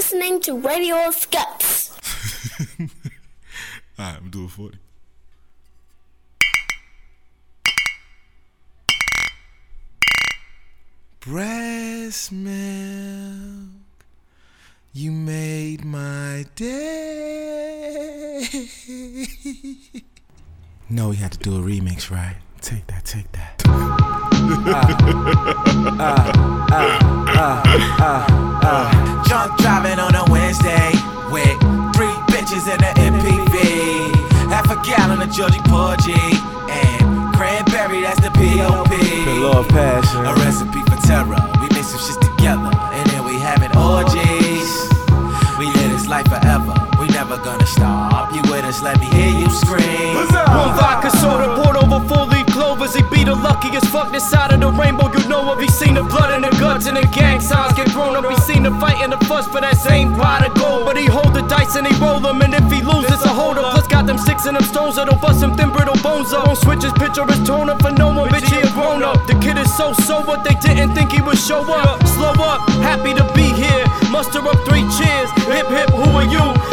You're listening to Radio Scuts. Alright, I'm doing 40. Breast milk, you made my day. no, we had to do a remix, right? Take that, take that. Ah, ah, ah, Drunk driving on a Wednesday with three bitches in an MPV. Half a gallon of Georgie Porgy and cranberry, that's the POP. Love passion. A recipe for terror. We mix some shit together and then we have having orgies. We live this life forever. We never gonna stop. You with us, let me hear you scream. One vodka soda poured over four leaf clovers. He be the luckiest fuck this side of the rainbow. You know of. He seen the blood in the guts and the gang signs get grown up. He seen the fight and the fuss for that same pot of gold. But he hold the dice and he roll them. And if he loses, it's a hold up. Plus got them sticks and them stones that'll bust him thin brittle bones up. Don't switch his picture, his tone up for no one. Bitch, he a grown up. The kid is so so what they didn't think he would show up. Slow up, happy to be here. Muster up three cheers. Hip hip, who are you?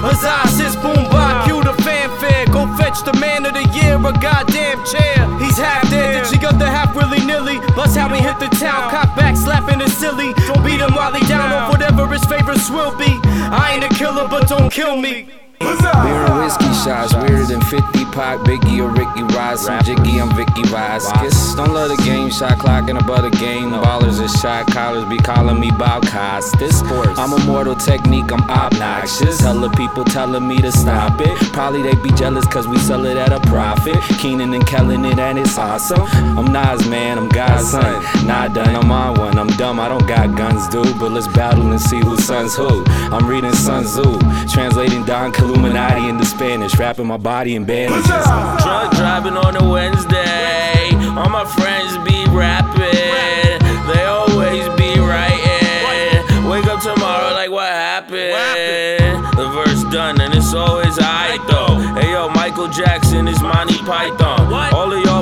Huzzah, boom, bop. Cue the fanfare. Go fetch the man of the year, a goddamn chair. He's half dead, the chick up the half willy nilly. Bust how he hit the town, cock back, slapping his silly. Don't beat him while he down on whatever his favorites will be. I ain't a killer, but don't kill me. Beer and whiskey shots, weirder than 50 pot, Biggie or Ricky Rice. Some Jiggy, I'm Vicky Vasquez. Don't love the game, shot clock and above the game. Ballers and shot callers be calling me Bob Costas. I'm immortal technique, I'm obnoxious. Hella people telling me to stop it. Probably they be jealous cause we sell it at a profit. Kenan and Kellen it and it's awesome. I'm Nas man, I'm God's son. Not done, I'm on one. I'm dumb, I don't got guns, dude. But let's battle and see who son's who. I'm reading Sun Tzu, translating Don Killuminati into Spanish, wrapping my body in bandages. Drunk driving on a Wednesday. All my friends be rapping. They always be writing. Wake up tomorrow like what happened? The verse done and it's always I though. Hey yo, Michael Jackson is Monty Python.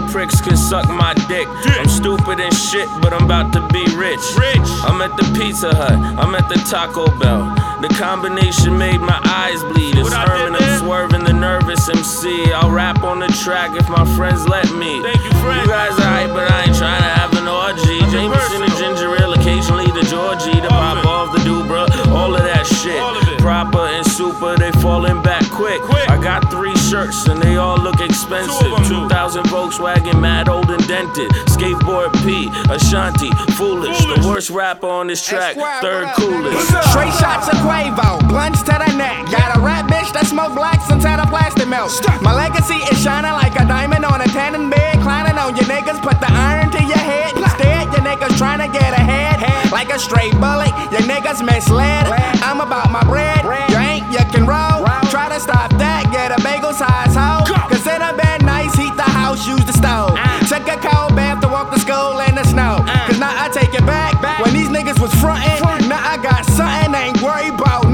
All of pricks can suck my dick. I'm stupid and shit, but I'm about to be rich. Rich. I'm at the Pizza Hut. I'm at the Taco Bell. The combination made my eyes bleed. It's Herman, I'm swerving the nervous MC. I'll rap on the track if my friends let me. Thank you, friend. You guys alright, but I ain't trying to have an orgy. Jameson and ginger ale, occasionally the Georgie, the pop off, the Dubra, all of that shit. Proper and super, they falling back quick. quick. I got three shirts and they all look expensive. 2000 Volkswagen, mad old and dented. Skateboard P, Ashanti, foolish. The worst rapper on this track, third coolest. Straight shots of Quavo, blunts to the neck. Got a rap bitch that smoke blacks inside a plastic milk. My legacy is shining like a diamond on a tanning bed. Climbing on your niggas, put the iron to your head. Instead, your niggas trying to get ahead. Like a straight bullet, your niggas misled. I'm about my bread, to stop that, get a bagel size hoe. Cause in a bed nice, heat the house, use the stove. Took a cold bath to walk to school in the snow. Cause now I take it back. When these niggas was frontin', now I got something, ain't worried about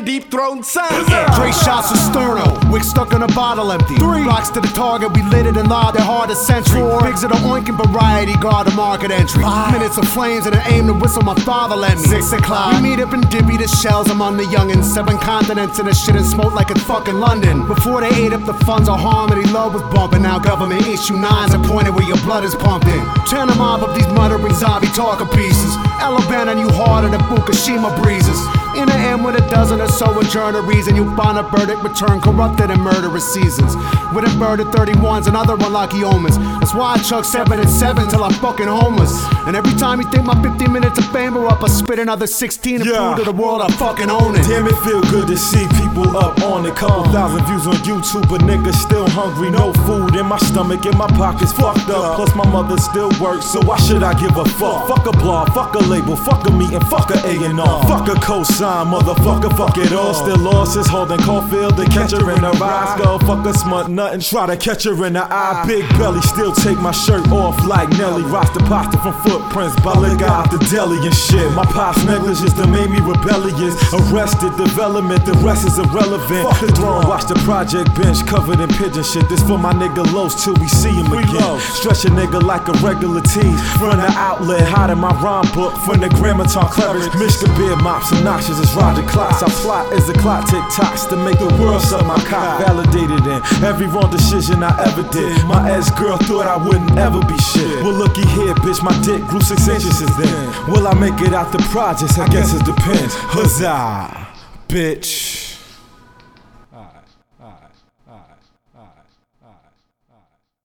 crying, deep throat son. Three shots of sterno, wick stuck in a bottle empty. Three blocks to the target, we lit it and lobbed it hard as century. Four pigs of the oinking variety, guard the market entry. Five minutes of flames and an aim to whistle my father lent me. Six o'clock, we meet up and dibby the shells among the youngins. Seven continents and the shit and smoke like it's fucking London. Before they ate up the funds of harmony, love was bumping. Now government issue nines are pointed where your blood is pumping. Turn them off of these muttering zombie talker pieces. Alabama you harder than Fukushima breezes. In the end, with a dozen or so adjourn a reason, you find a verdict return corrupted and murderous seasons. With a bird of 31s and other unlucky omens. That's why I chuck 7 and 7 till I'm fucking homeless. And every time you think my 15 minutes of fame are up, I spit another 16 and Yeah. prove to the world I fucking own it. Damn, it feel good to see people up on it. Couple thousand views on YouTube, but niggas still hungry. No food in my stomach, and my pockets fucked up. Plus, my mother still works, so why should I give a fuck? Fuck a blog, fuck a label, fuck a meeting, fuck a A&R. Fuck a cosign, sign, motherfucker, fuck it all. Still lost is Holden Caulfield to catch her in the eyes. Go fuck a smut nothing, try to catch her in the eye. Big belly, still take my shirt off like Nelly. Roster pasta from footprints, Balaga out the deli and shit. My pop's negligence that made me rebellious. Arrested, development, the rest is irrelevant. Fuck the throne, watch the project bench covered in pigeon shit. This for my nigga Los till we see him again. Stretch a nigga like a regular tease. Run the outlet, hide in my rhyme book. From the grammar grammaton cleverest. Michigan beer mops, obnoxious as Roger Klotz. I plot as the clock tick tocks to make the world suck my cock. Validated in every wrong decision I ever did. My ex girl thought I wouldn't ever be shit. Well, looky here, bitch, my dick grew six inches since then. Will I make it out the projects? I guess it depends. Huzzah, bitch.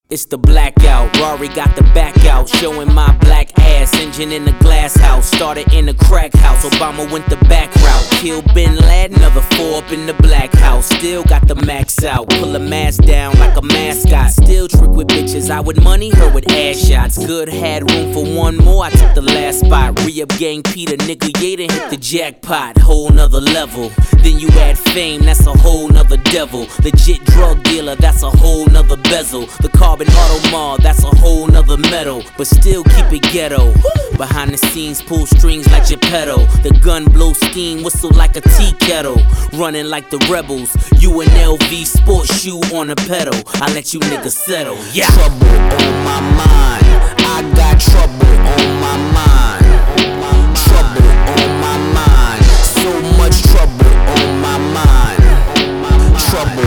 It's the blackout. Rory got the back out, showing my black ass. Engine in the glass house, started in a crack house. Obama went the back route. Kill Bin Laden, another four up in the black house. Still got the max out. Pull a mask down like a mascot. Still trick with bitches. I would money her with ass shots. Good had room for one more. I took the last spot. Re up gang Peter, nigga Yaden hit the jackpot. Whole nother level. Then you add fame, that's a whole nother devil. Legit drug dealer, that's a whole nother bezel. The carbon Audemar, that's a whole nother metal. But still keep it ghetto. Behind the scenes, pull strings like Geppetto. The gun blow steam, whistle like a tea kettle. Running like the rebels. You an LV sports shoe on a pedal. I let you niggas settle. Yeah. Trouble on my mind. I got trouble on my mind. Trouble on my mind. So much trouble. Trouble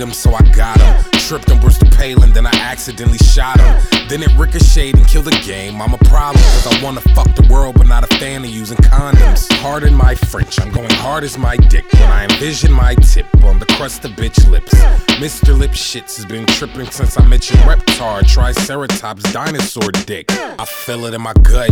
him, so I got him. Tripped him, on Brewster Palin, then I accidentally shot him. Then it ricocheted and killed the game. I'm a problem, cause I wanna fuck the world, but not a fan of using condoms. Pardon my French, I'm going hard as my dick when I envision my tip on the crust of bitch lips. Mr. Lip has been tripping since I mentioned Reptar, Triceratops, dinosaur dick. I feel it in my gut.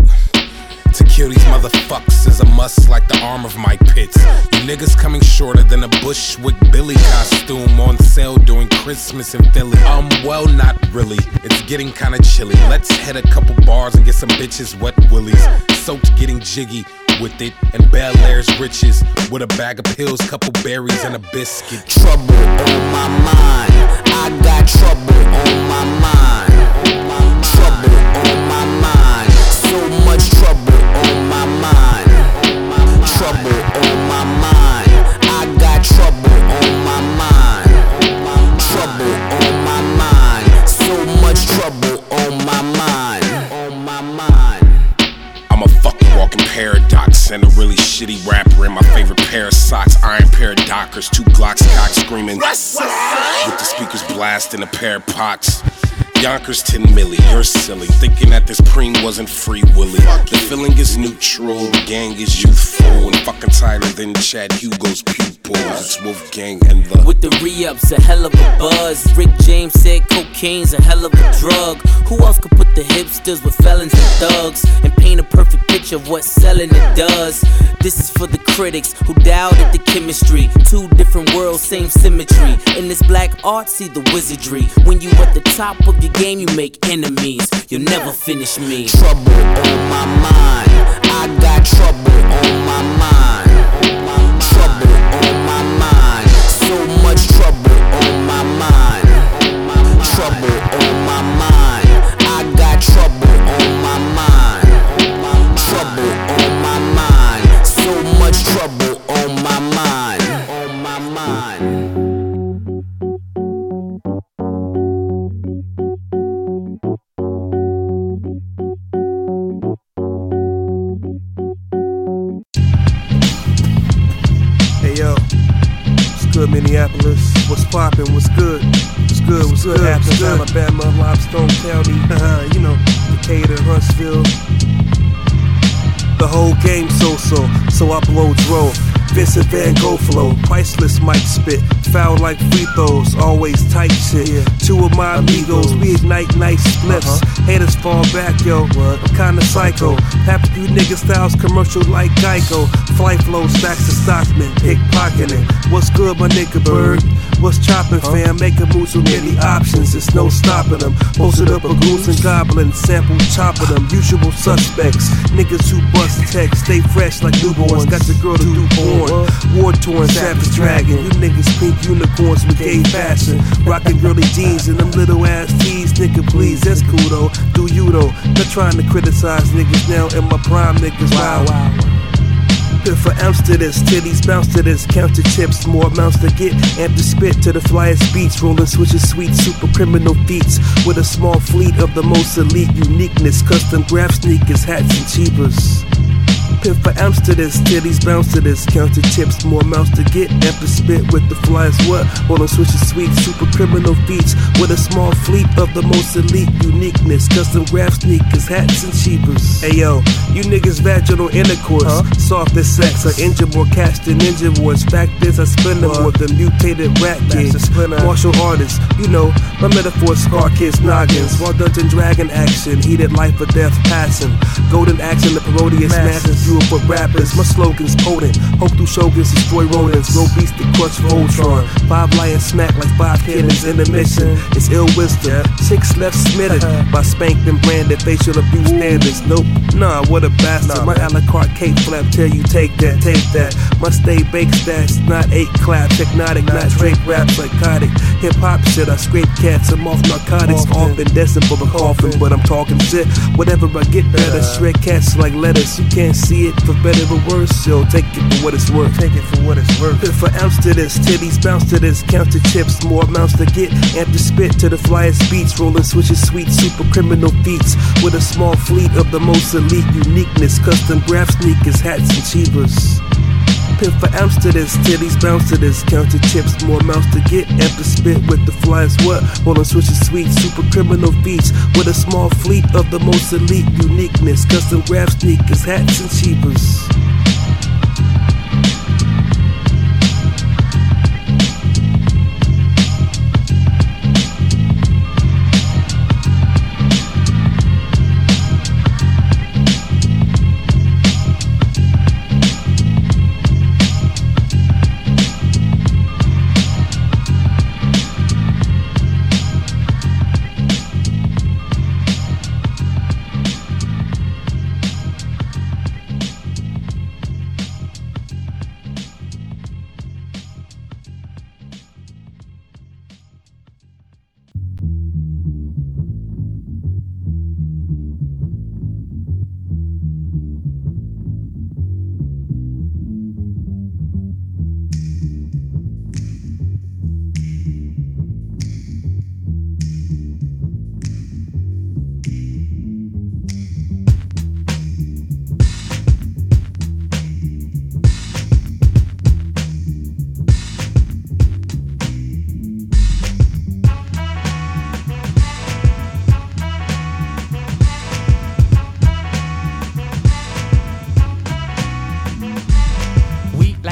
To kill these motherfuckers is a must like the arm of my pits. You niggas coming shorter than a Bushwick Billy costume on sale during Christmas in Philly. Um, well, not really. It's getting kinda chilly. Let's hit a couple bars and get some bitches wet willies. Soaked getting jiggy with it and Bel Air's riches with a bag of pills, couple berries, and a biscuit. Trouble on my mind. I got trouble on my mind. Trouble on my mind. So much trouble on my mind. Trouble on my mind. I got trouble on my mind. Trouble on my mind. So much trouble on my mind. On my mind. I'm a fucking walking paradox and a really shitty rapper in my favorite pair of socks. Iron pair of Dockers, two Glocks cock screaming. With the speakers blasting a pair of pots. Yonkers 10 milli, you're silly. Thinking that this preem wasn't free willy. The feeling is neutral, the gang is youthful. And fucking tighter than Chad Hugo's pupils. It's Wolfgang and the. With the re-ups, a hell of a buzz. Rick James said cocaine's a hell of a drug. Who else could put the hipsters with felons and thugs and paint a perfect picture of what selling it does? This is for the critics who doubted the chemistry. Two different worlds, same symmetry. In this black art, see the wizardry. When you at the top of your game, you make enemies. You'll never finish me. Trouble on my mind. I got trouble on my mind. Trouble on my mind. So much trouble good, Minneapolis? What's poppin'? What's good? What's good? What's good? Athens, Alabama, Limestone County, you know, Decatur, Huntsville. The whole game so-so, so I blow dro. Vincent Van Gogh flow, priceless mic spit, foul like free throws, always tight shit. Two of my amigos, we ignite nice spliffs. Uh-huh. Haters fall back, yo. What? I'm kinda psycho. Half a few nigga styles commercial like Geico. Flight flow stacks to Stockman, pickpocketing. What's good, my nigga Bird? What's chopping, fam? Making moves with many options. There's no stopping them. Posted up a goose and goblin, sample chopping them. Usual suspects, niggas who bust text, stay fresh like newborns. Got your girl to do porn. War torn, savage dragon. You niggas pink unicorns with gay fashion. Rocking girly jeans and them little ass tees. Nigga, please, that's cool though. Do you though? Not trying to criticize niggas now in my prime niggas. Wow, wow. For ounce to this, titties bounce to this, count your chips, more amounts to get, amp spit to the flyest beats, rolling switches, sweet, super criminal feats, with a small fleet of the most elite uniqueness, custom graph sneakers, hats and cheapers. For this, titties bounce to this, count your chips, more mouths to get, amp spit with the flyest what, rolling switches, sweet, super criminal feats, with a small fleet of the most elite uniqueness, custom graph sneakers, hats and cheapers. Hey yo, you niggas vaginal intercourse, soft as sex, I injure more cats than ninja wars. Fact is, I spend them with the mutated rat kids, martial artists, you know, my metaphors scar kids' noggins, while Dungeon Dragon action, heated life or death passing, golden action, the parodious masses, for rappers, my slogan's potent, hope through shoguns destroy rodents, roll beast to crush Voltron, five lions smack like five cannons in the mission, it's ill wisdom, chicks left smitted by spanked and branded facial abuse standards, nope, nah, what a bastard, my a la carte cake flap, tell you take that, take that, my stay baked stats, not eight clap, hypnotic, not Drake rap, psychotic, hip hop shit, I scrape cats, I'm off narcotics, often destined for the coffin, but I'm talking shit, whatever I get better, shred cats like lettuce, you can't see it for better or worse, yo, take it for what it's worth, take it for what it's worth, Pit for ounce to this, titties bounce to this, count the chips, more amounts to get, amp to spit to the flyest beats, rolling switches, sweet, super criminal feats, with a small fleet of the most elite uniqueness, custom graph sneakers, hats and cheapers. Pit for this, titties bounce to this, count your chips, more mouths to get, to spit with the flyest what, rolling switches, sweet, super criminal feats, with a small fleet of the most elite uniqueness, custom graph sneakers, hats and cheapers.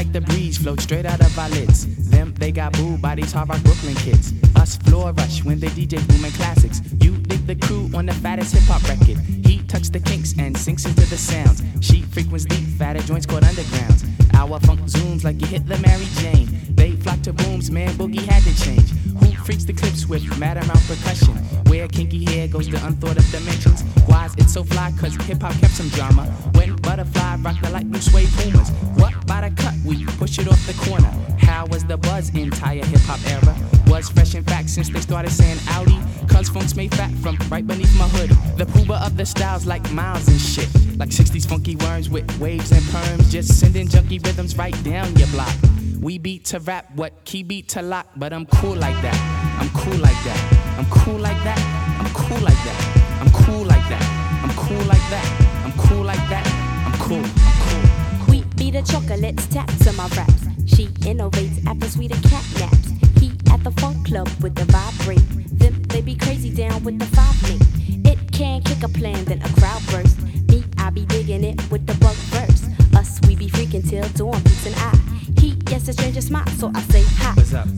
Like the breeze, float straight out of our lids. Them, they got booed by these hard rock Brooklyn kids. Us floor rush when they DJ booming classics. You dig the crew on the fattest hip hop record. He tucks the kinks and sinks into the sounds. She frequents deep, fatter joints called undergrounds. Our funk zooms like you hit the Mary Jane. They flock to booms, man, boogie had to change. Freaks the clips with mad amount percussion? Where kinky hair goes to unthought of dimensions. Why's it so fly? Cause hip hop kept some drama. When butterfly rock the light blue suede pumas. What by the cut? We push it off the corner. How was the buzz entire hip hop era? Was fresh in fact since they started saying Audi. Cause funk's made fat from right beneath my hood. The pooba of the styles like miles and shit. Like 60s funky worms with waves and perms. Just sending junky rhythms right down your block. We beat to rap, what key beat to lock, but I'm cool like that. I'm cool like that. I'm cool like that. I'm cool like that. I'm cool like that. I'm cool like that. I'm cool like that. I'm cool. I'm cool. We be the chocolates, taps on my raps. She innovates after sweeter cat naps. He at the funk club with the vibrate. Them they be crazy down with the five me. It can kick a plan, then a crowd burst. Me, I be digging it with the bug verse. Us, we be freaking till dawn beats an eye. Gets a stranger smile, so I say hi.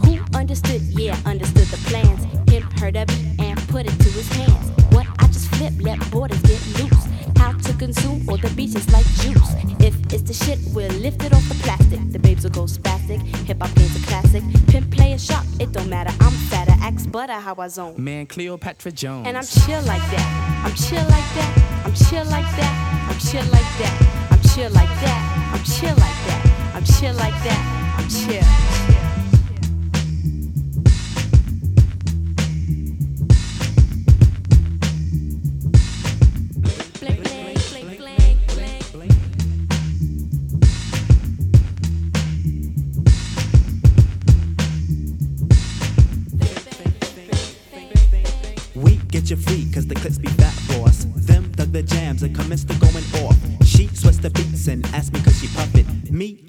Who understood? Yeah, understood the plans. Him heard of it and put it to his hands. What I just flip, let borders get loose. How to consume all the beaches like juice. If it's the shit, we'll lift it off the plastic. The babes will go spastic. Hip hop gains a classic. Pimp play a shot, it that how I zone. Man, Cleopatra Jones. And I'm chill like that. I'm chill like that. I'm chill like that. I'm chill like that. I'm chill like that. I'm chill like that. Chill like that. I'm chill.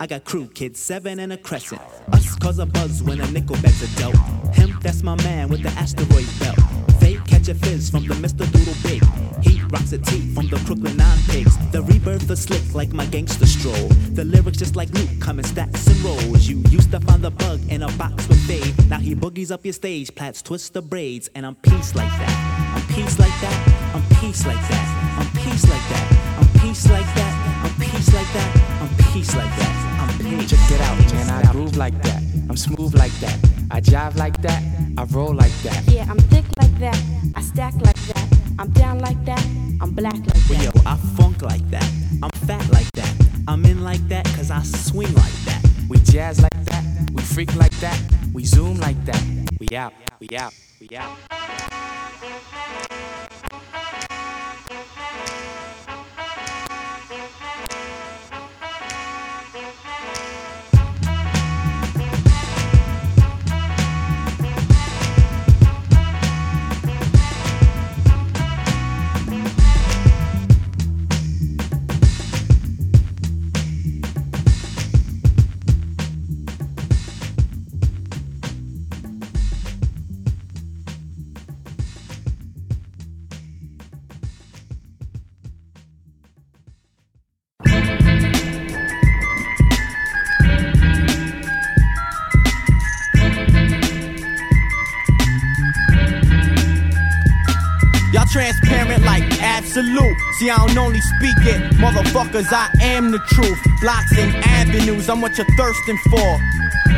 I got crew kids, seven and a crescent. Us cause a buzz when a nickel bags are dealt. Him, that's my man with the asteroid belt. They catch a fizz from the Mr. Doodle Big. He rocks a tee from the Brooklyn Nine Pigs. The rebirth is slick like my gangster stroll. The lyrics just like Luke, come in stacks and rolls. You used to find the bug in a box with Dave. Now he boogies up your stage, plats twist the braids, and I'm peace like that. I'm peace like that. I'm peace like that. I'm peace like that. I'm peace like that. I'm peace like that. I'm peace like that. I'm peace. Check it out, man. I groove like that. I'm smooth like that. I jive like that. I roll like that. Yeah, I'm thick like that. I stack like that. I'm down like that. I'm black like Well, that. yo, I funk like that. I'm fat like that. I'm in like that cause I swing like that. We jazz like that. We freak like that. We zoom like that. We out. We out. We out. Transparent like absolute. See, I don't only speak it, motherfuckers, I am the truth. Blocks and avenues, I'm what you're thirsting for.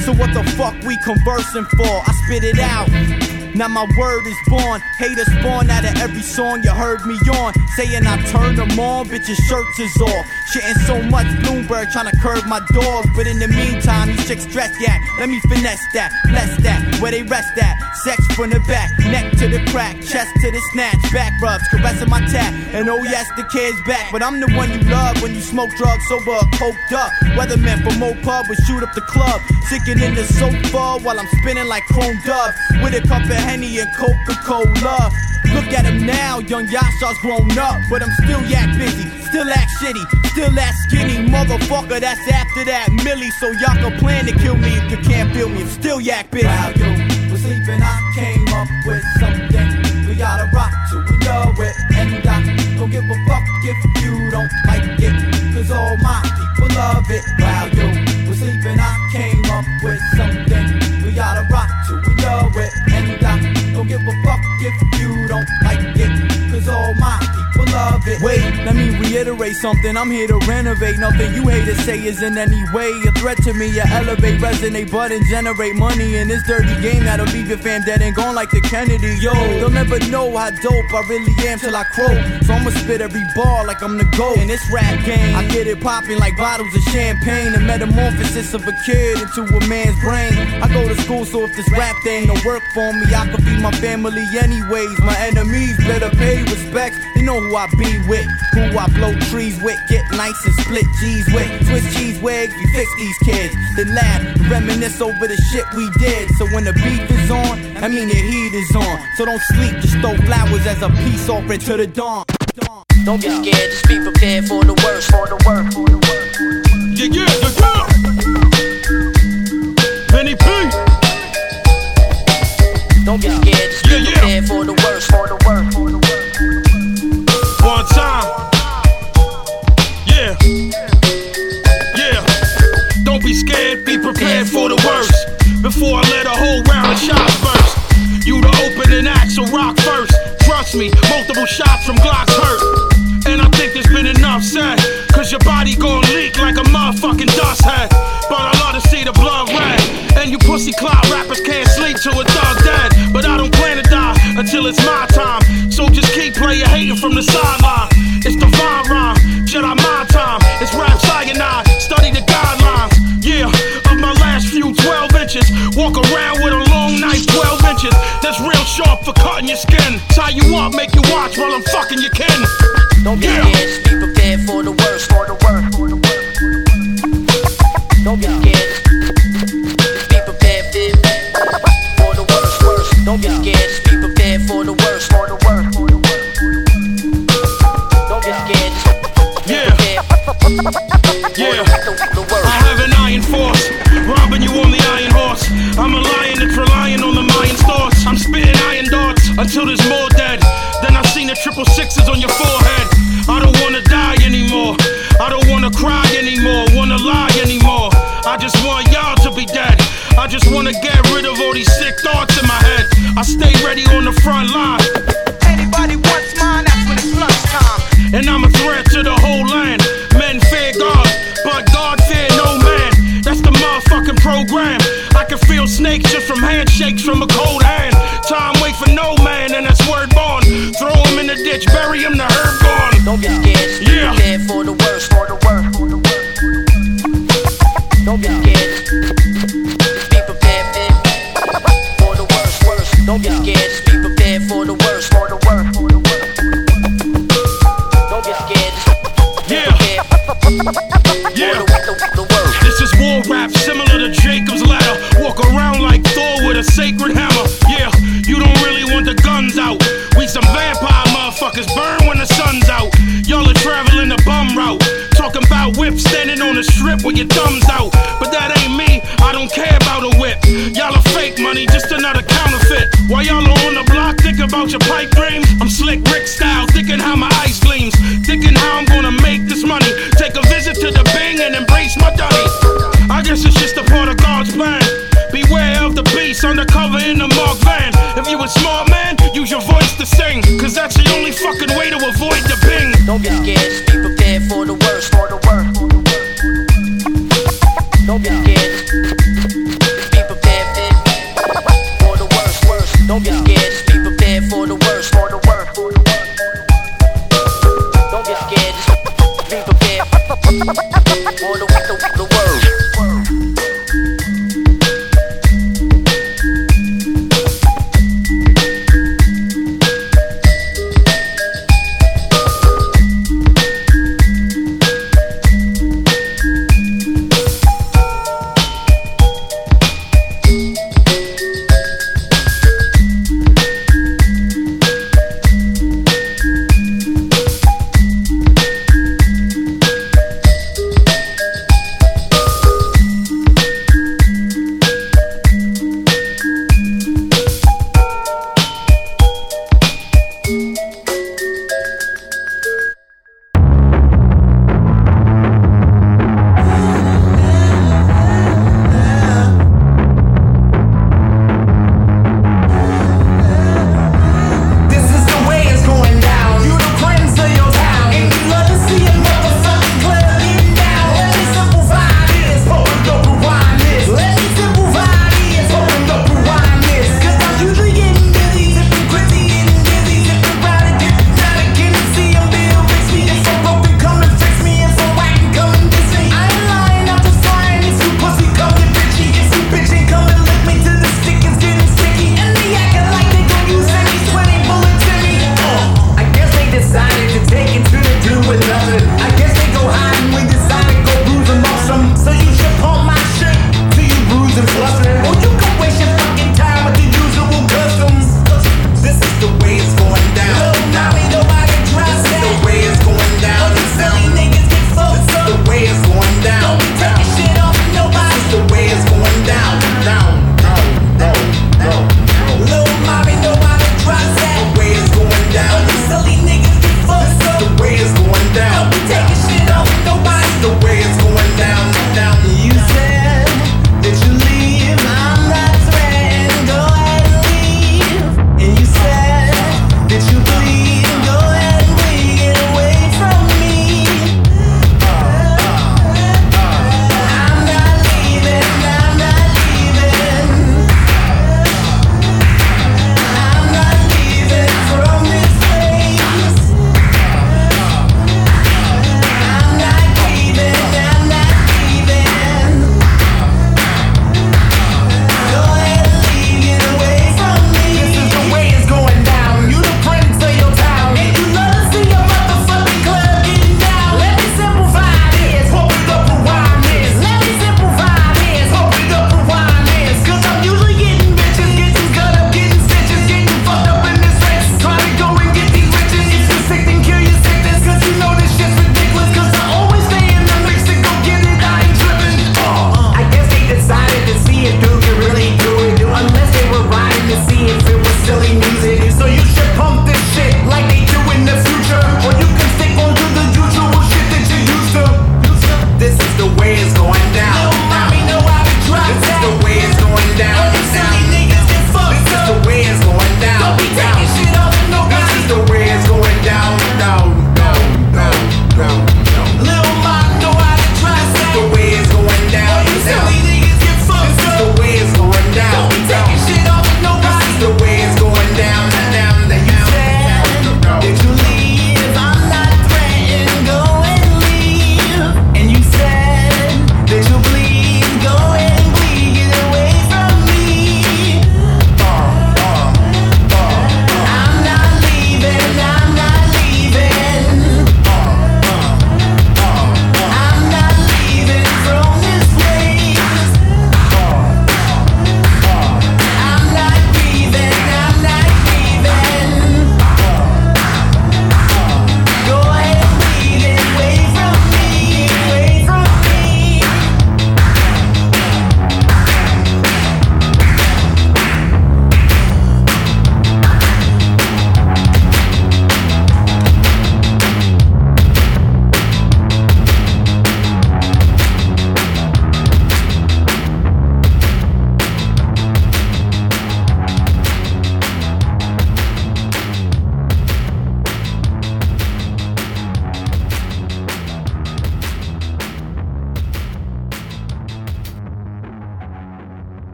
So, what the fuck we conversing for? I spit it out. Now my word is born. Haters spawn out of every song you heard me on. Saying I turned them on, bitches' shirts is off. Shitting so much Bloomberg trying to curb my dogs. But in the meantime, these chicks stress that. Let me finesse that, bless that, where they rest at. Sex from the back, neck to the crack, chest to the snatch, back rubs, caressing my tat. And oh yes, the kid's back. But I'm the one you love when you smoke drugs, sober, coked up. Weatherman from Mo Pub would shoot up the club. Sinking in the sofa while I'm spinning like chrome dove. With a cup of Henny and Coca Cola. Look at him now, young Yasha's grown up. But I'm still yak busy, still act shitty, still that skinny motherfucker that's after that Millie. So y'all can plan to kill me if you can't feel me. I'm still yak busy. While you was sleeping, I came up with something we gotta rock to. We know it, and I don't give a fuck if you don't like it. It. Wait, let me reiterate something. I'm here to renovate. Nothing you haters say is in any way a threat to me. You elevate, resonate, but and generate money in this dirty game that'll leave your fam dead and gone like the Kennedy. Yo, they'll never know how dope I really am till I croak. So I'ma spit every bar like I'm the GOAT. In this rap game, I get it popping like bottles of champagne. The metamorphosis of a kid into a man's brain. I go to school, so if this rap thing don't work for me, I could feed my family anyways. My enemies better pay respect. You know who I be with, who I blow trees with, get nice and split G's with. Twist cheese wigs, we fix these kids. Then laugh, reminisce over the shit we did. So when the beef is on, I mean the heat is on. So don't sleep, just throw flowers as a peace offering to the dawn. Don't be scared, just be prepared for the worst. For the worst. Yeah, yeah, yeah, yeah. Benny P. Don't be scared, me. Multiple shots from Glocks hurt. And I think there's been enough said. Cause your body gon' leak like a motherfucking dust hat. But I love to see the blood red. And you pussy cloud rappers can't sleep till a dog dead. But I don't plan to die until it's my time. So just keep playing hating from the side. you want? make you watch while I'm fucking your kin. Don't get yeah. wanna get rid of all these sick thoughts in my head. I stay ready on the front line. Anybody wants mine, that's when it's lunch time. And I'm a threat to the whole land. Men fear God, but God fear no man. That's the motherfucking program. I can feel snakes just from handshakes from a cold hand.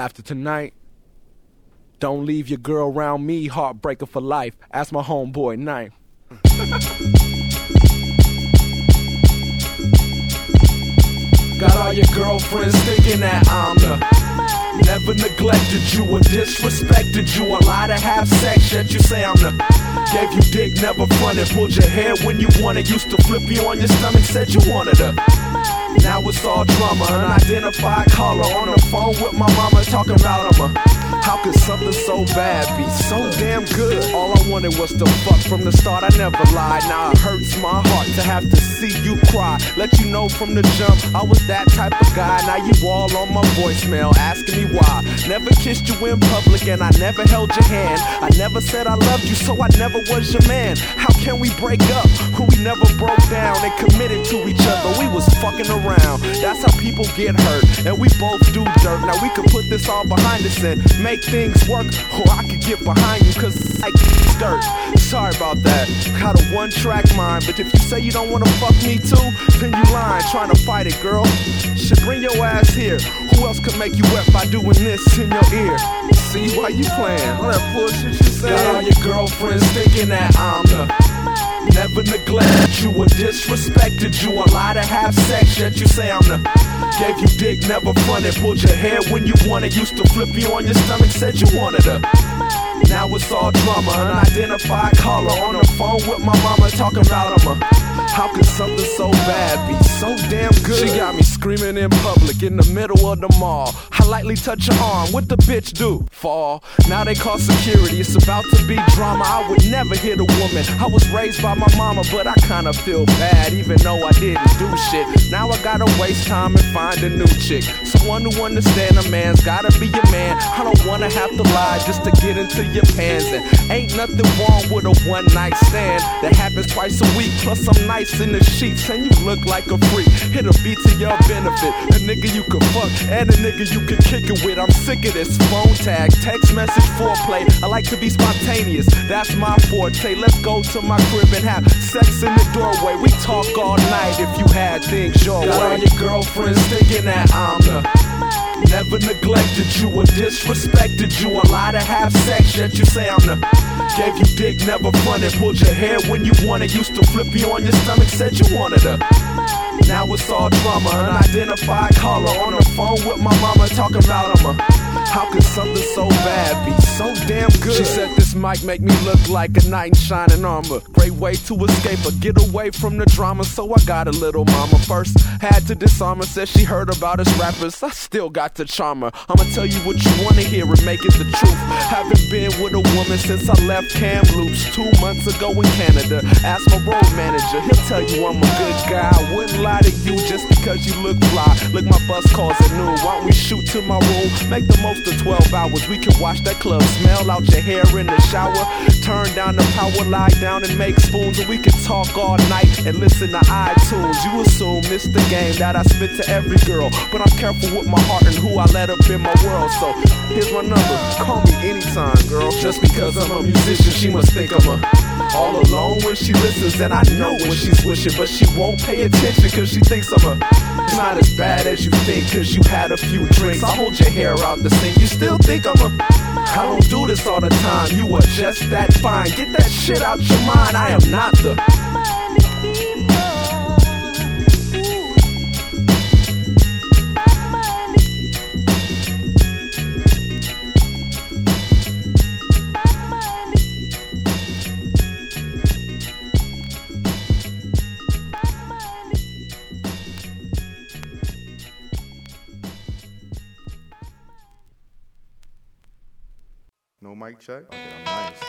After tonight, don't leave your girl around me, heartbreaker for life. Ask my homeboy Knife. Got all your girlfriends thinking that I'm the Never neglected you or disrespected you. A lot of have sex, yet you say I'm the Gave you dick, never fronted. Pulled your hair when you wanted. Used to flip you on your stomach, said you wanted her. Now it's all drama. Unidentified caller on the phone with my mama talking about him. How could something so bad be so damn good? All I wanted was to fuck from the start. I never lied. Now it hurts my heart to have to see you cry. Let you know from the jump I was that type of guy. Now you all on my voicemail asking me why. Never kissed you in public and I never held your hand. I never said I loved you, so I never was your man. How can we break up when we never broke down and committed to each other? We was fucking around. That's how people get hurt, and we both do dirt. Now we can put this all behind us and make things work, or I could get behind you, cause it's like skirt. Sorry about that. Got a one track mind, but if you say you don't wanna fuck me too, then you lying, trying to fight it, girl. Should bring your ass here. Who else could make you wet by doing this in your ear? See why you playing? All that bullshit you say. Got all your girlfriends thinking that I'm the Never neglected you or disrespected you. A lot to have sex, yet you say I'm the Gave you dick, never fronted. Pulled your hair when you wanted. Used to flip you on your stomach, said you wanted her. Now it's all drama. Unidentified caller on the phone with my mama talking about him. How could something so bad be so damn good? She got me screaming in public in the middle of the mall. I lightly touch her arm. What the bitch do? Fall. Now they call security. It's about to be drama. I would never hit a woman. I was raised by my mama, but I kinda feel bad, even though I didn't do shit. Now I gotta waste time and find a new chick. Someone who understand a man's gotta be a man. I don't wanna have to lie just to get into your pants. And ain't nothing wrong with a one night stand that happens twice a week. Plus, I'm nice in the sheets and you look like a freak. Hit a beat to your benefit. A nigga you can fuck and a nigga you can kick it with. I'm sick of this phone tag, text message, foreplay. I like to be spontaneous, that's my forte. Let's go to my crib and have sex in the doorway. We talk all night if you had things your Got way. all your girlfriends thinking that I'm the Never neglected you or disrespected you. A lot of half sex, yet you say I'm the Gave you dick, never fronted. Pulled your hair when you wanted. Used to flip you on your stomach, said you wanted her. Now it's all drama. Unidentified caller on the phone with my mama talking about him. How could something so bad be so damn good? She said this might make me look like a knight in shining armor. Great way to escape or get away from the drama. So I got a little mama first. Had to disarm her. Said she heard about us rappers. I still got the charmer. I'ma tell you what you wanna hear and make it the truth. Haven't been with a woman since I left Kamloops two months ago in Canada. Ask my road manager, he'll tell you I'm a good guy. I wouldn't lie to you just because you look fly. Look, my bus calls at noon. Why don't we shoot to my room? Make the most of 12 hours. We can watch that club, smell out your hair in the shower. Turn down the power, lie down and make spoons. And we can talk all night and listen to iTunes. You assume it's the game that I spit to every girl. But I'm careful with my heart and who I let up in my world. So here's my number. Call me anytime, girl. Just because I'm a musician, she must think I'm a all alone when she listens. And I know when she's wishing, but she won't pay attention cause she thinks I'm a. Not as bad as you think cause you had a few drinks. I hold your hair out the sink. You still think I'm a. I don't do this all the time. You are just that fine. Get that shit out your mind. I am not the. Mic check? Okay, nice.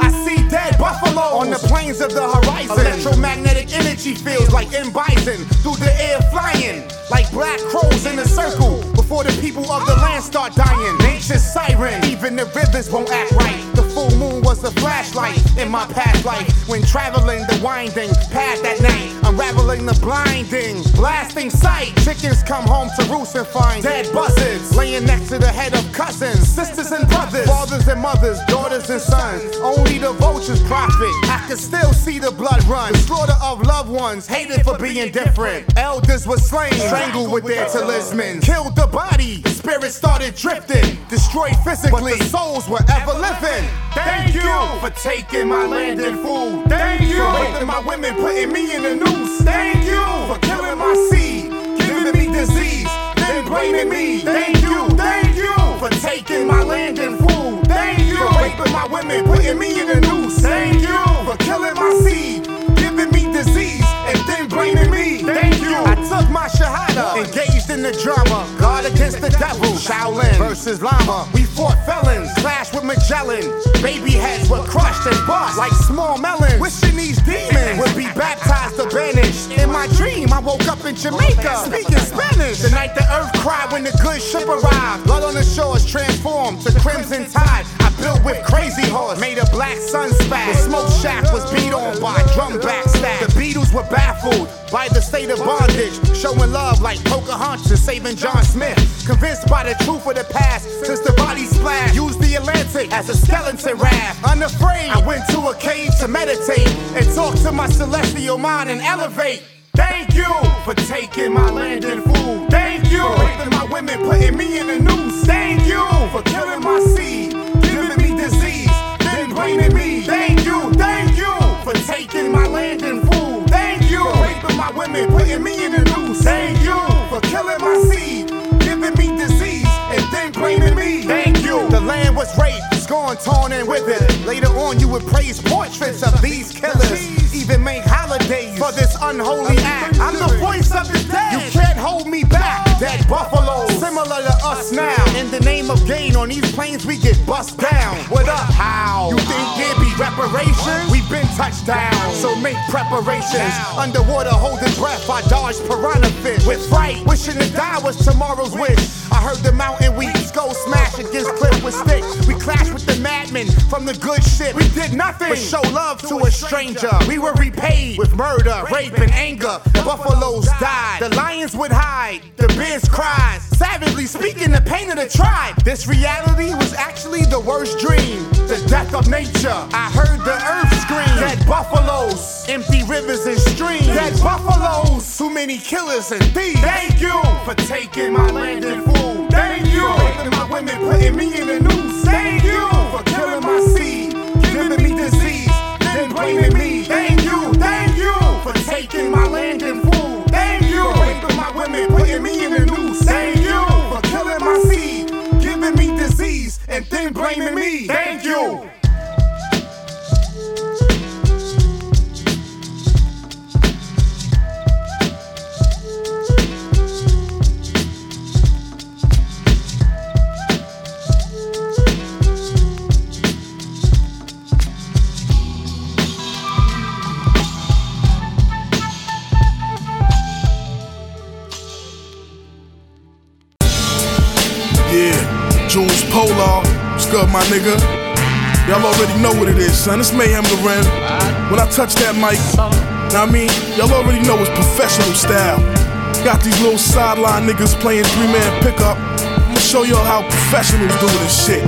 I see dead buffalo on the plains of the horizon. Electromagnetic energy feels like in bison through the air flying like black crows in a circle. Before the people of the land start dying. Nature's siren, even the rivers won't act right. Moon was a flashlight in my past life. When traveling the winding path at night, unraveling the blinding, blasting sight. Chickens come home to roost and find dead buses. laying next to the head of cousins, sisters and brothers, fathers and mothers, daughters and sons. Only the vultures profit. I can still see the blood run. The slaughter of loved ones, hated for being different. Elders were slain, strangled with their talismans. Killed the body, the spirit started drifting. Destroyed physically, but the souls were ever living. Thank you for taking my land and food. Thank you for raping my women, putting me in the Thank you for killing my seed, giving me disease, then blaming me. Thank you, thank you for taking my land and food. Thank you for raping my women, putting me in the noose. Thank you for killing my seed, blaming me. Thank you. I took my shahada, engaged in the drama. God against the devil, Shaolin versus Lama. We fought felons, clashed with Magellan. Baby heads were crushed and bust like small melons. Wishing these demons would be baptized or banished. In my dream, I woke up in Jamaica, speaking Spanish. The night the earth cried when the good ship arrived. Blood on the shores transformed to crimson tide. I built with crazy horse, made a black sun spat. The smoke shack was beat on by drum back stack. The Beatles were baffled by the state of bondage, showing love like Pocahontas saving John Smith. Convinced by the truth of the past, since the body splash, used the Atlantic as a skeleton raft. Unafraid, I went to a cave to meditate and talk to my celestial mind and elevate. Thank you for taking my land and food. Thank you for raping my women, putting me in the noose. Thank you for killing my seed, blaming me. Thank you, thank you for taking my land and food. Thank you for raping my women, putting me in the noose. Thank you for killing my seed, giving me disease, and then blaming me. Thank you. The land was raped, it's gone torn, and withered. Later on, you would praise portraits of these killers. Even make holidays for this unholy act. I'm the voice of the dead. You can't hold me back. That buffalo, similar to us now. In the name of gain, on these planes we get bust down. What up? How? Reparations? We've been touched down, so make preparations. Underwater, holding breath, I dodge piranha fish. With fright, wishing to die was tomorrow's wish. I heard the mountain weeds go smash against cliff with sticks. We clashed with the madmen from the good ship. We did nothing but show love to a stranger. We were repaid with murder, rape, and anger. The buffaloes died, the lions would hide, the bears cried. Savagely speaking, the pain of the tribe. This reality was actually the worst dream. The death of nature. I heard the earth scream. Dead buffaloes, empty rivers and streams. Dead buffaloes, too many killers and thieves. Thank you for taking my land and food. Thank you for raping my women, putting me in the noose. Thank you for killing my seed, giving me disease, and then blaming me. Thank you, thank you for taking my land and food. Thank you for raping my women, putting me in the noose. Thank you for killing my seed, giving me disease, and then blaming me. Thank you. Nigga? Y'all already know what it is, son. It's Meyhem Lauren. When I touch that mic, now I mean, y'all already know it's professional style. Got these little sideline niggas playing three man pickup. I'ma show y'all how professionals do this shit.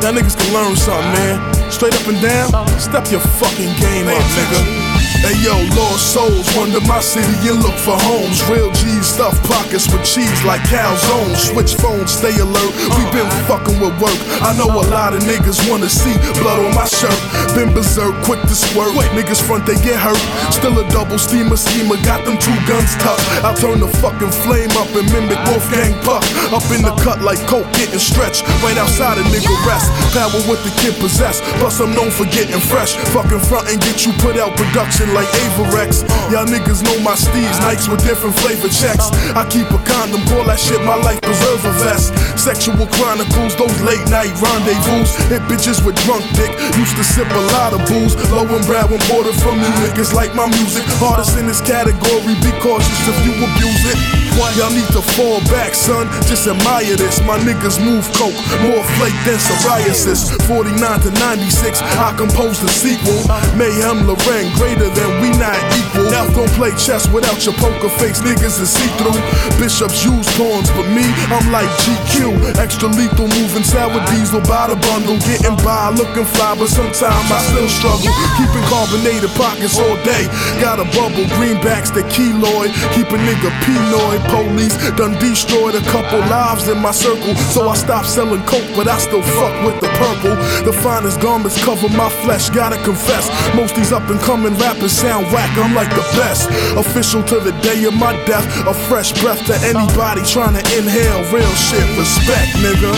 Y'all niggas can learn something, man. Straight up and down, step your fucking game up, nigga. Hey yo, lost souls, wander my city and look for homes. Real G's stuff pockets with cheese like calzones. Switch phones, stay alert. We been fucking with work. I know a lot of niggas wanna see blood on my shirt. Been berserk, quick to squirt. Niggas front, they get hurt. Still a double steamer schemer, got them two guns tucked. I'll turn the fucking flame up and mimic Wolfgang Puck. Up in the cut like coke getting stretched. Right outside a nigga rest. Power with the kid possessed. Plus I'm known for getting fresh. Fucking front and get you put out production poppin' like Avirex. Y'all niggas know my steeds, nights with different flavor checks. I keep a condom, call that shit my life preserver vest. Sexual chronicles, those late night rendezvous. Hit bitches with drunk dick, used to sip a lot of booze. Low and Brad when it from you niggas like my music. Hardest in this category, be cautious if you abuse it. Y'all need to fall back, son. Just admire this. My niggas move coke, more flake than psoriasis. 49 to 96, I composed the sequel. Meyhem Lauren, greater than we not equal. Now don't play chess without your poker face, niggas is see through. Bishops use pawns, but me, I'm like GQ. Extra lethal, moving sour diesel by the bundle. Getting by, looking fly, but sometimes I still struggle. Keeping carbonated pockets all day. Got a bubble, greenbacks, the keloid. Keep a nigga Pinoy. Police done destroyed a couple lives in my circle. So I stopped selling coke, but I still fuck with the purple. The finest garments cover my flesh, gotta confess. Most these up and coming rappers sound whack, I'm like the best. Official to the day of my death. A fresh breath to anybody trying to inhale real shit. Respect, nigga.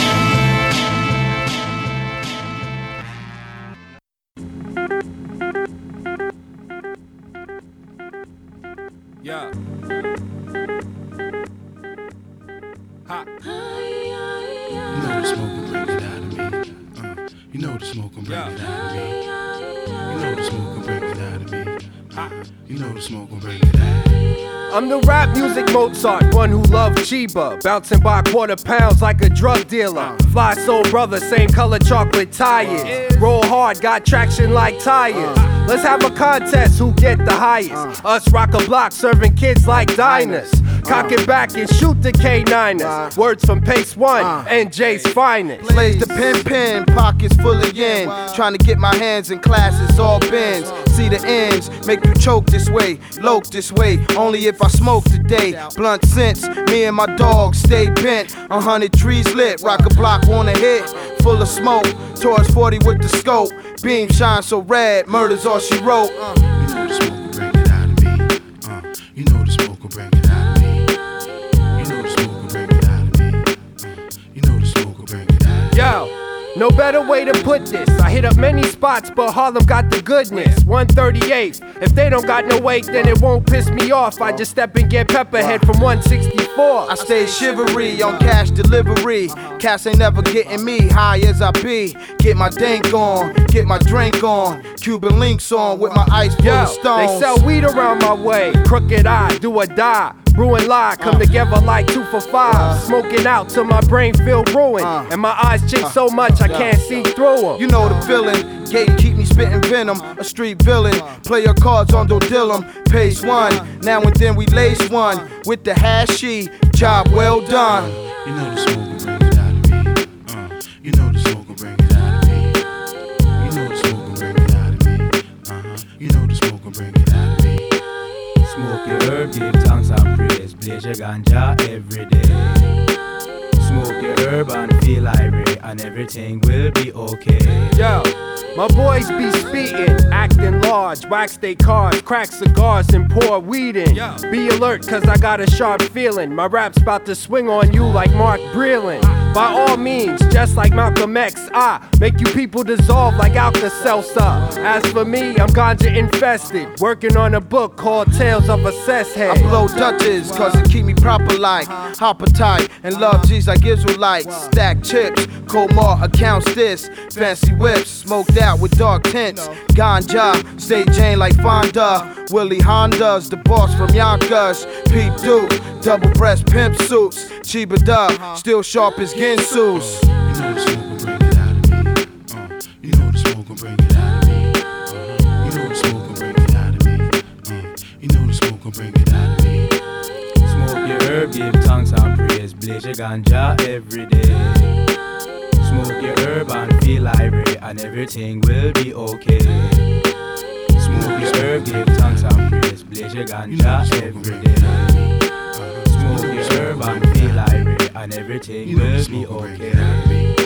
Yeah. Ha. You know the smoke will bring it out of me. Uh, you know the smoke will bring it out you know the smoke will bring it. I'm the rap music Mozart, one who loved Chiba. Bouncing by quarter pounds like a drug dealer. Fly soul brother, same color chocolate tires. Roll hard, got traction like tires. Let's have a contest, who get the highest? Us rock a block, serving kids like diners. Cock it back and shoot the K9ers. Words from Pacewon, uh. and Jay's finest. Blaze the pen pen, pockets full of yen. Trying to get my hands in classes, all bends. See the ends, make you choke this way, loke this way. Only if I smoke today. Blunt sense, me and my dog stay bent. A hundred trees lit, rock a block on a hit. Full of smoke, towards 40 with the scope. Beam shine so red, murder's all she wrote. Uh. You know the smoke will bring it out of me. Uh. Yo, no better way to put this. I hit up many spots, but Harlem got the goodness. 138. If they don't got no weight, then it won't piss me off. I just step and get pepperhead from 164. I stay shivery on cash delivery. Cash ain't never getting me high as I be. Get my dank on, get my drink on. Cuban links on with my ice full Yo, stones. they sell weed around my way. Crooked eye, do or die. Brewing lie, come uh. together like two for five. Uh. Smoking out till my brain feel ruined. Uh. And my eyes chick so much I can't see through them. You know the feeling. Gate keep me spitting venom. A street villain. Play your cards on Dodillum. Pacewon. Now and then we lace one. With the hashy. Job well done. You know the smoke herb, give thanks and praise. Blaze your ganja every day. Smoke your herb and feel irate, and everything will be okay. Yo, my boys be speeding, acting large, wax they cars, crack cigars, and pour weed in. Be alert, cause I got a sharp feeling. My rap's about to swing on you like Mark Breland. By all means, just like Malcolm X, I make you people dissolve like Alka Seltzer. As for me, I'm ganja infested, working on a book called Tales of a Cess Head. I blow Dutches, cause it keep me proper like Hopper tight and love G's like Israelites. Stack chips, Comar accounts this. Fancy whips, smoked out with dark tints. Ganja, stay Jane like Fonda. Willie Honda's the boss from Yonkers. Pete Duke, double breast pimp suits. Chiba Dub, still sharp as Ginsu's. You know the smoke will bring it out of me. Uh, you know the smoke will bring it out of me. Uh, you know the smoke will bring it out of me. Uh, you know the smoke will bring it out of me. Smoke your herb, give thanks and praise. Blaze your ganja every day. Smoke your herb and feel irate, and everything will be okay. Smoke your herb, give thanks and praise. Blaze your ganja every day. Smoke your herb and feel irate, and everything will be okay.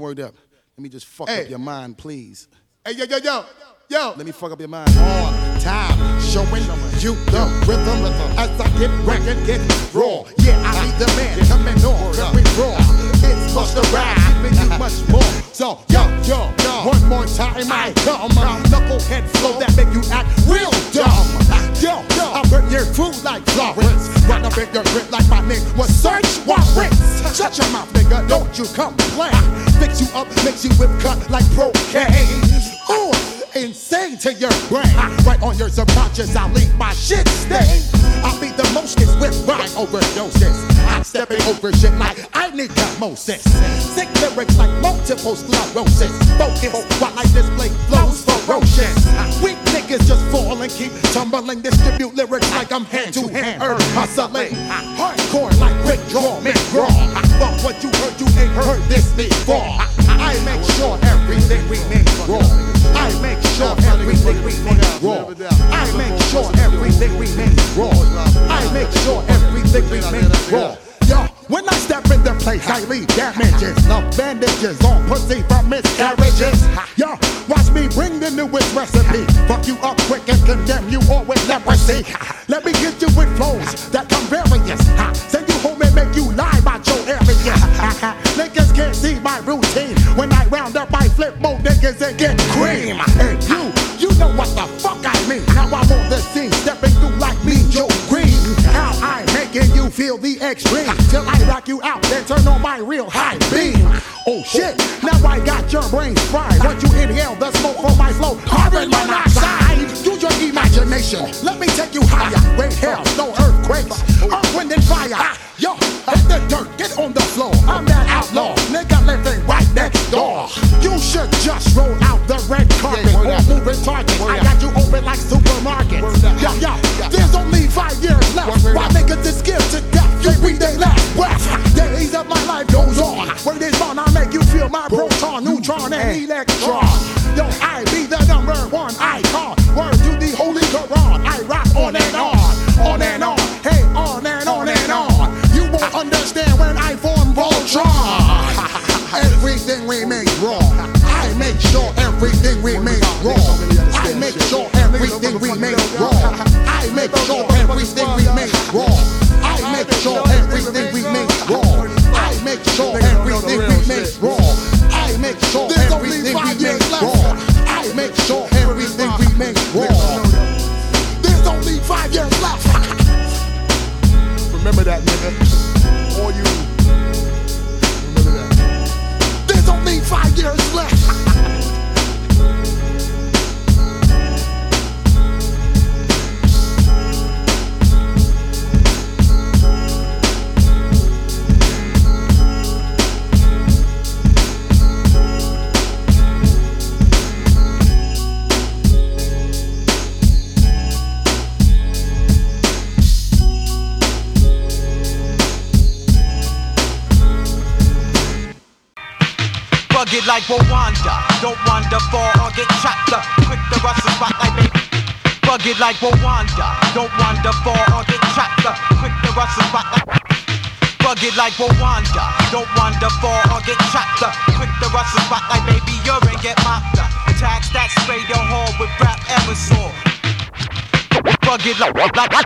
Word up. Let me just fuck Hey. up your mind, please. Hey, yo, yo, yo, yo. Let me fuck up your mind. On time, showing you the rhythm as I get ready, get raw. Yeah, I need the man on, need. Sick lyrics like multiple sclerosis. Focus neutron, and electron.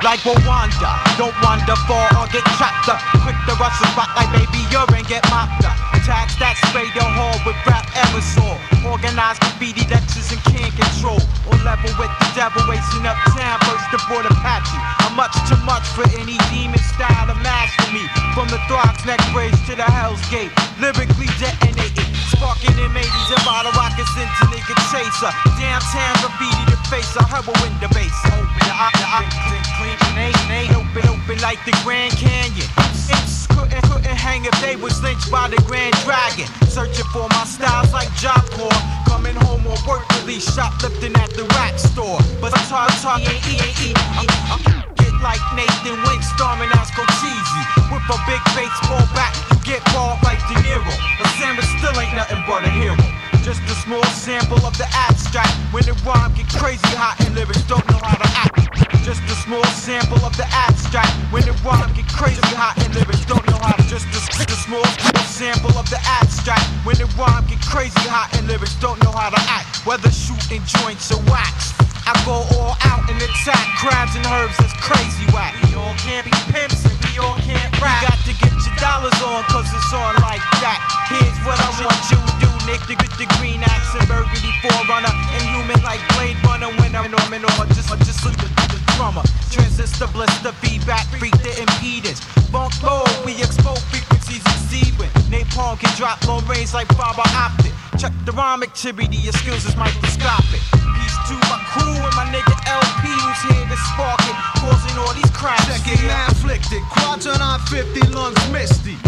Like, Rwanda. Don't wander far or get chopped up. Quick to rush the like baby. In, get mopped up. Tax that spray the hall with rap Emerson. Organized graffiti lectures and can't control. On level with the devil, racing up town, burst the border Apache. I'm much too much for any demon style to master me. From the Throgs neck bridge to the Hell's Gate. Lyrically detonating. Sparking in 80s and bottle rockets into nigga chaser. Downtown graffiti the face, a herbal in the base. Open the eye, the eye, clean, open, open like the Grand Canyon. Imps couldn't, couldn't hang if they was lynched by the Grand Dragon. Searching for my styles like Job Corps. Coming home on work release, shoplifting at the rack store. But I'm talking, talking, E, E, E. I'm, I'm, get like Nathan Wink, storming Asco Cheesy. With a big baseball bat, you get balled like De Niro. But Samus still ain't nothing but a hero. Just a small sample of the abstract. When the rhyme get crazy hot and lyrics don't know how to act. Just a small sample of the abstract. When the rhyme get crazy hot and lyrics don't know how to. Just a, just a small sample of the abstract. When the rhyme get crazy hot and lyrics don't know how to act. Whether shooting joints or wax. I go all out and attack crabs and herbs that's crazy whack. We all can't be pimps and we all can't rap. You got to get your dollars on cause it's on like that. Here's what I want you to do, Nick. To get the green axe and burgundy forerunner. Inhuman like Blade Runner when I'm Norman or just, or just look at the drummer. Transistor blister feedback, freak the impedance. Funk low, we expose frequencies exceeding. Napalm can drop long range like fiber optic. Check the rhyme activity, your skills is microscopic. Peace to my crew and nigga El-P who's here to spark it, causing all these cracks. Check it, now afflicted. Quadrant on 50, lungs misty.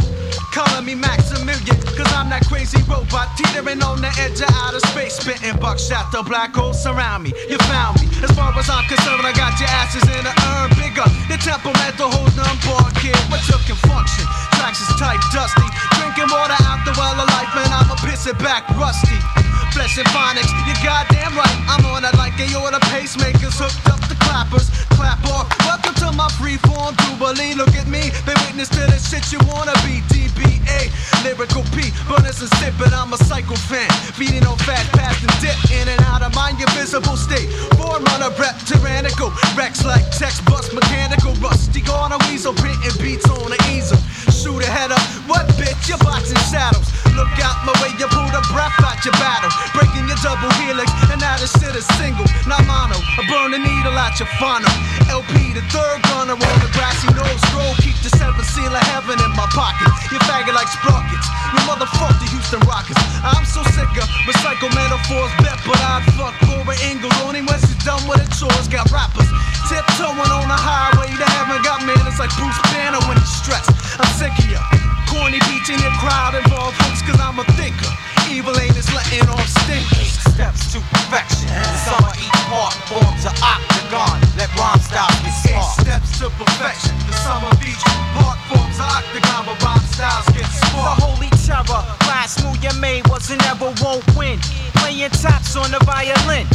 Calling me Maximilian, cause I'm that crazy robot teetering on the edge of outer space. Spitting buckshot, the black holes surround me. You found me. As far as I'm concerned, I got your asses in the urn bigger. Your temperamental holding on board, kid, but you can function. Tracks is tight, dusty. Drinking water out the well of life, man, I'ma piss it back rusty. Flesh and phonics, you goddamn right. I'm on it like they order pacemakers, hooked up the clappers. Clap off. Welcome to my freeform jubilee. Look at me, been witness to the shit you wanna be. DBA, lyrical P, burners and sipping. I'm a psycho fan, feeding on fat, past and dip in and out of my invisible state. Born Forerunner, rep, tyrannical, Rex like text bust, mechanical, rusty. Gone a weasel, printing beats on the easel. Shoot a head up, what bitch? You're boxing shadows. Look out my way, you pull the breath out your battle. Breaking your double helix, and now this shit is single, not mono. I burn the needle out your funnel. El-P, the third gunner on the grassy nose stroll. Keep the seven seal of heaven in my pocket. You faggot like sprockets. You motherfuck the Houston Rockets. I'm so sick of recycle metaphors, bet, but I'd fuck Laura Ingalls only when she's done with her chores. Got rappers tiptoeing on the highway to heaven. Got man, it's like Bruce Banner when he's stressed. I'm sick of. Corny beats in the crowd involved hooks, cause I'm a thinker. Evil ain't is letting off stinkers. Steps to perfection. The summer each part forms an octagon. Let rhyme get Eight smart. steps to perfection. The summer beach part forms an octagon, but rhyme styles get The holy terror, last move you made was and ever won't win. Playing taps on the violin.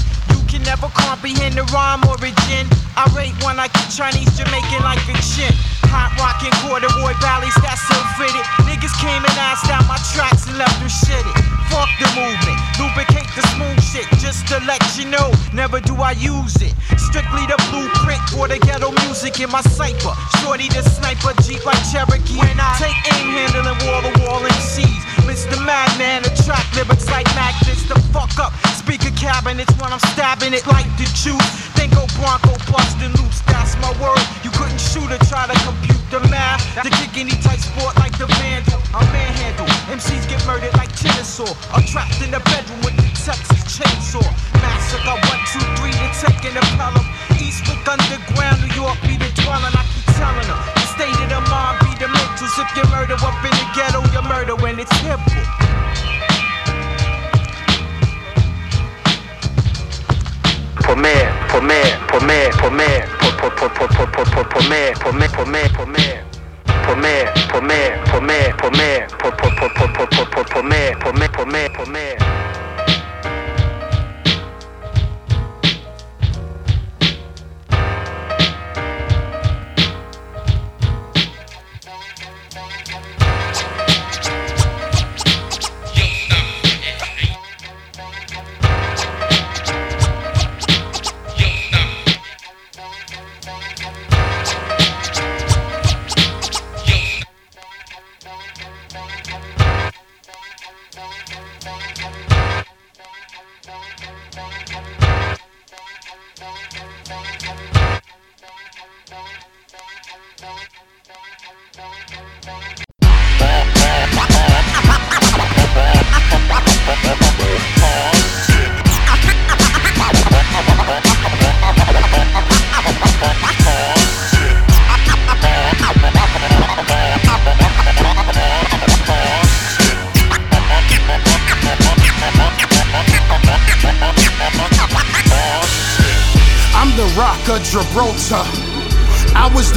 Can never comprehend the rhyme origin. I rate when I get Chinese Jamaican like chin. Hot rockin' corduroy valleys that's so fitted. Niggas came and asked out my tracks and left them shitted. Fuck the movement, lubricate the smooth shit just to let you know. Never do I use it. Strictly the blueprint for the ghetto music in my cipher. Shorty the sniper, Jeep like Cherokee. When I take aim handling wall to wall and MCs. Mr. Madman, attract lyrics like magnets. The fuck up. Speaker cabinets when I'm stabbing it like the juice. Then go Bronco busting loose. That's my word. You couldn't shoot or try to compute the math. The kick any tight sport like the vandal. I'm manhandle. MCs get murdered like Chinasaw. I'm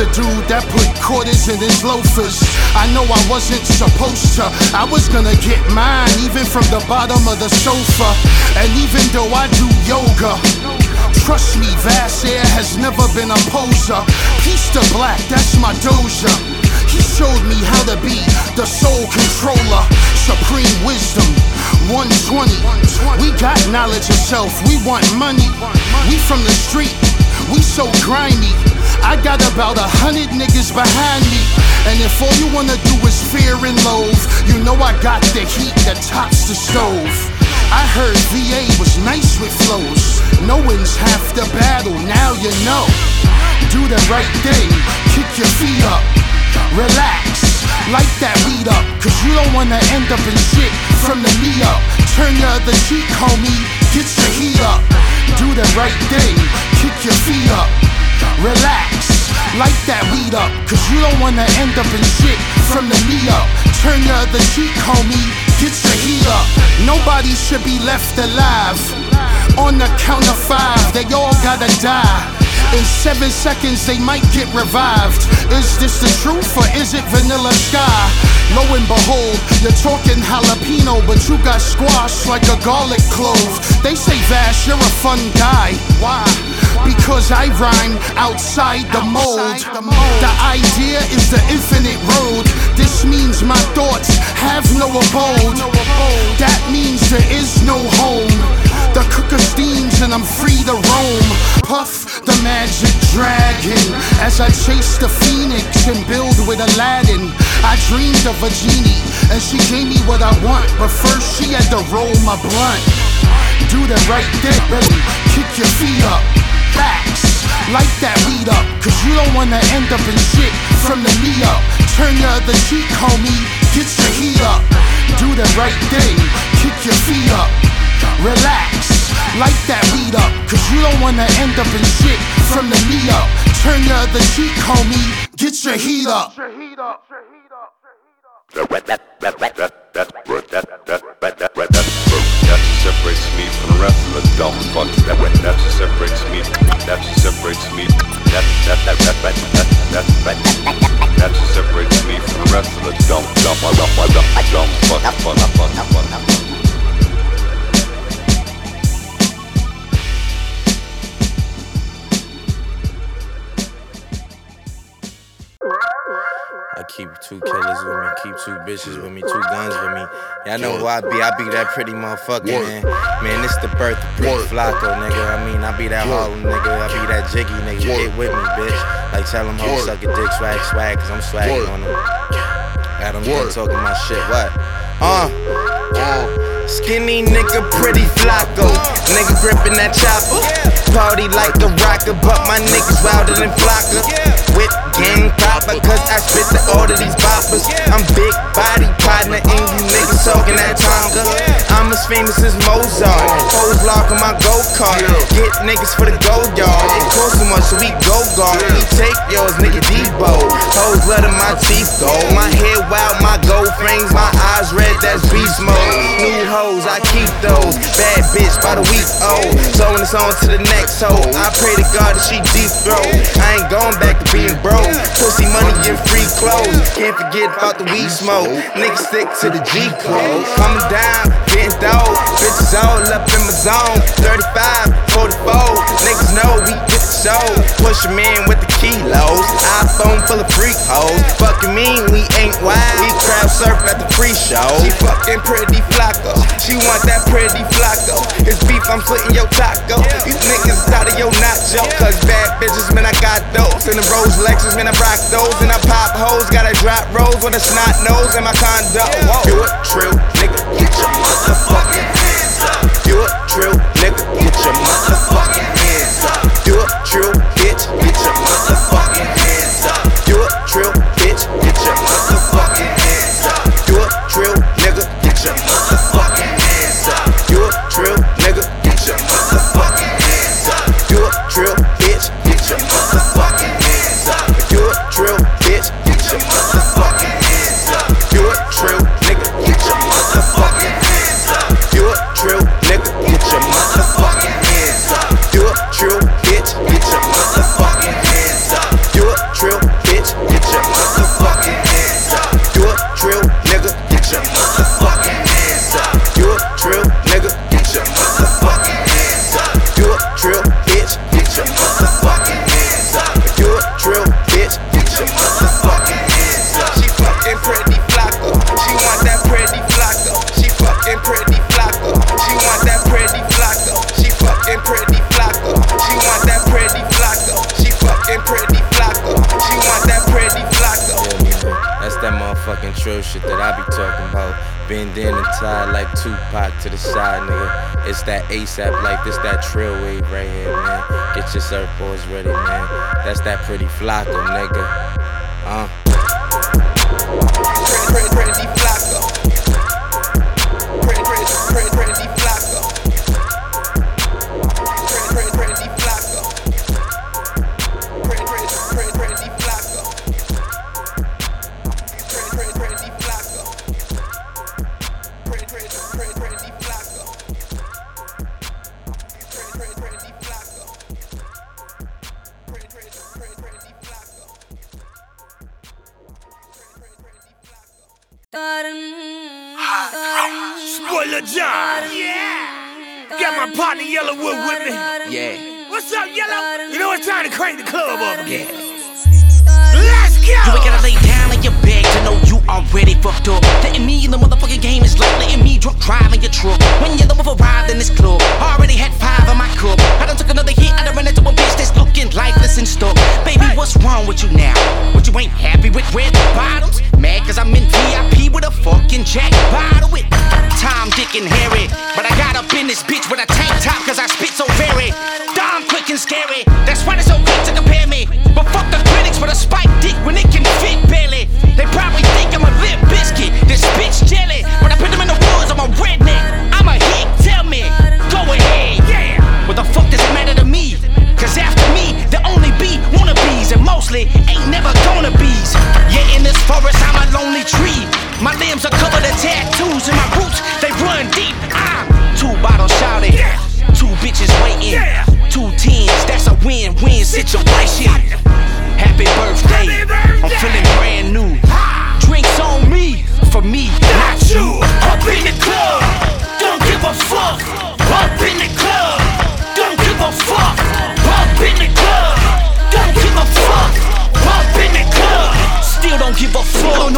the dude that put quarters in his loafers. I know I wasn't supposed to. I was gonna get mine, even from the bottom of the sofa. And even though I do yoga, trust me, Vast Aire has never been a poser. Peace to black, that's my doja. He showed me how to be the soul controller, supreme wisdom. 120. We got knowledge of self, we want money. We from the street, we so grimy. I got about a hundred niggas behind me. And if all you wanna do is fear and loathe, you know I got the heat that tops the stove. I heard VA was nice with flows. No one's half the battle, now you know. Do the right thing, kick your feet up, relax, light that weed up, cause you don't wanna end up in shit from the knee up. Turn your other cheek, homie, get your heat up. Do the right thing, kick your feet up, relax, light that weed up, cause you don't wanna end up in shit from the knee up. Turn your other cheek, homie, get your heat up. Nobody should be left alive. On the count of five, they all gotta die. In seven seconds, they might get revived. Is this the truth or is it vanilla sky? Lo and behold, you're talking jalapeno, but you got squashed like a garlic clove. They say, Vash, you're a fun guy. Why? Because I rhyme outside the mold. The idea is the infinite road. This means my thoughts have no abode. That means there is no home. The cooker steams and I'm free to roam. Puff the magic dragon as I chase the phoenix and build with Aladdin. I dreamed of a genie and she gave me what I want, but first she had to roll my blunt. Do the right thing, baby. Kick your feet up. Facts. Light that weed up, cause you don't wanna end up in shit from the knee up. Turn your other cheek, homie. Get your heat up. Do the right thing. Kick your feet up. Relax, light that weed up, cause you don't wanna end up in shit from the knee up. Turn your other cheek, homie, get your heat up. That separates me from the rest of the dumb. That separates me. That that that that that that that that that separates me from the rest of the dumb dumb dumb dumb dumb fuck fuck fuck fuck. I keep two killers with me, keep two bitches with me, two guns with me. Y'all know who I be. I be that pretty motherfucker, man. Man, this the birth of Pretty Flacko, nigga. I mean, I be that Harlem nigga. I be that Jiggy nigga. Get with me, bitch. Like, tell them hoes suck a dick, swag, swag, cause I'm swagging on them. Done talking my shit. What? Uh. Uh. Skinny nigga, pretty Flacko. Nigga gripping that chopper. Party like the rocker, but my niggas wilder than Flocka. Whip gang proper, cause I spit the order these boppers. I'm big body partner, and you niggas talking that Tonka. I'm as famous as Mozart. Hoes lock on my go kart. Get niggas for the gold yard. It costs too much, so we go guard. We take yours, nigga Debo. Hoes in my teeth gold. My hair wild, my gold frames, my eyes red, that's beast mode. New hoes, I keep those. Bad bitch by the week oh. old. So when it's on to the next hoe, I pray to God that she deep throat. I ain't going back to being broke. Pussy money and free clothes. Can't forget about the weed smoke. Niggas stick to the G code. Coming down, getting dope. Bitches all up in my zone. 35, 44. Niggas know we get the show. Push in with the kilos. iPhone full of freak hoes. Fucking mean, we ain't wild. We crowd surf at the free show. She fucking pretty flacko. She want that pretty flacko. It's beef, I'm slitting your taco. These niggas out of your nacho. Cause bad bitches, man, I got those. And the Rose Lexus, man, I rock those. And I pop hoes. Got a drop rose with a snot nose in my condo. You a true nigga, get your motherfucking hands up. You a true It's that ASAP life, it's that trail wave right here, man. Get your surfboards ready, man. That's that pretty flacko, nigga.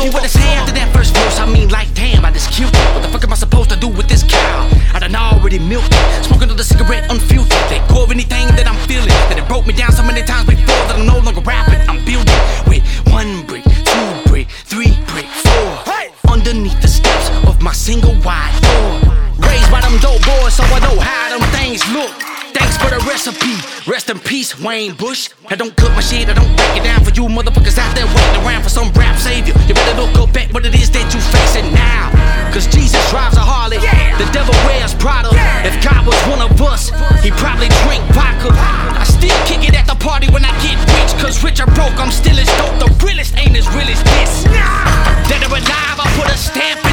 He wouldn't say after that first verse, I mean like damn, I just killed it. What the fuck am I supposed to do with this cow? I done already milked it. Smoking another cigarette unfiltered. They go anything that I'm feeling. That it broke me down so many times Wayne Bush. I don't cut my shit, I don't break it down for you motherfuckers out there waiting around for some rap savior. You better look go back what it is that you facing now. Cause Jesus drives a Harley, the devil wears Prada. If God was one of us, he probably drink vodka. I still kick it at the party when I get rich. Cause rich or broke, I'm still as dope. The realest ain't as real as this. Dead or alive, I put a stamp